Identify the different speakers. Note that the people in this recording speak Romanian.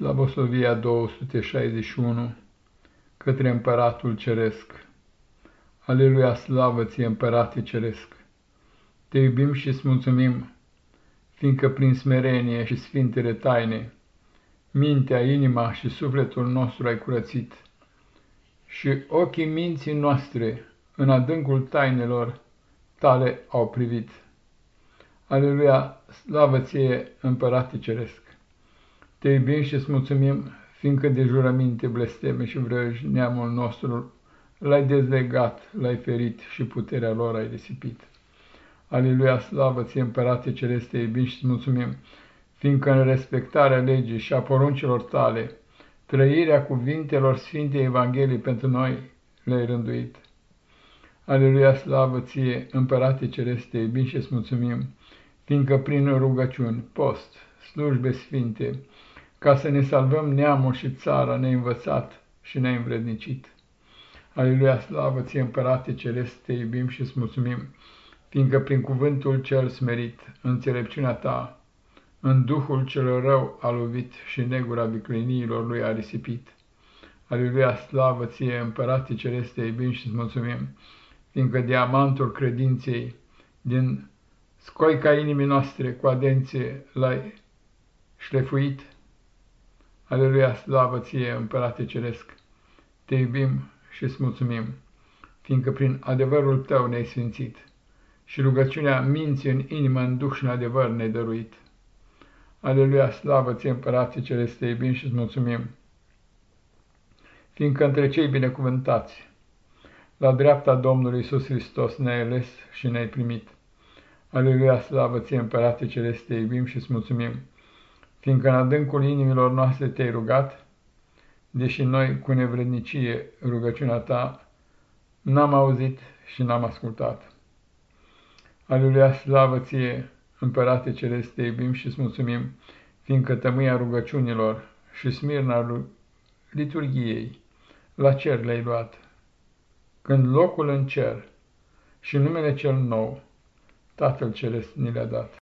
Speaker 1: Slavosovia 261 Către Împăratul Ceresc Aleluia, slavă ție, Împărate Ceresc! Te iubim și îți mulțumim, fiindcă prin smerenie și sfintele taine, mintea, inima și sufletul nostru ai curățit, și ochii minții noastre în adâncul tainelor tale au privit. Aleluia, slavă ție, Împărate Ceresc! Te iubim și îți mulțumim, fiindcă de jurăminte, blesteme și vrăji neamul nostru l-ai dezlegat, l-ai ferit și puterea lor ai risipit. Aleluia, slavă ție, Împărate Celeste, iubim și îți mulțumim, fiindcă în respectarea legii și a poruncilor tale, trăirea cuvintelor Sfintei Evangheliei pentru noi le-ai rânduit. Aleluia, slavă ție, Împărate Celeste, iubim și îți mulțumim, fiindcă prin rugăciuni, post, slujbe sfinte, ca să ne salvăm neamul și țara neînvățat și neînvrednicit. Aleluia, slavă ție, Împărate Celeste, te iubim și îți mulțumim, fiindcă prin cuvântul cel smerit, înțelepciunea ta, în duhul cel rău a lovit și negura vicliniilor lui a risipit. Aleluia, slavă ție, Împărate Celeste, te iubim și îți mulțumim, fiindcă diamantul credinței din scoica inimii noastre cu adenție l-ai șlefuit, Aleluia, slavă ție, Împărate Ceresc! Te iubim și îți mulțumim, fiindcă prin adevărul tău ne-ai sfințit și rugăciunea minții în inimă, în duh și în adevăr ne-ai dăruit. Aleluia, slavă ție, Împărate Ceresc, te iubim și îți mulțumim, fiindcă între cei binecuvântați, la dreapta Domnului Iisus Hristos ne-ai ales și ne-ai primit. Aleluia, slavă ție, Împărate Celeste, te iubim și îți mulțumim, fiindcă în adâncul inimilor noastre te-ai rugat, deși noi cu nevrednicie rugăciunea ta n-am auzit și n-am ascultat. Aleluia, slavă ție, Împărate Celeste, te iubim și îți mulțumim, fiindcă tămâia rugăciunilor și smirna liturgiei la cer le-ai luat, când locul în cer și numele cel nou Tatăl Celest ni le-a dat.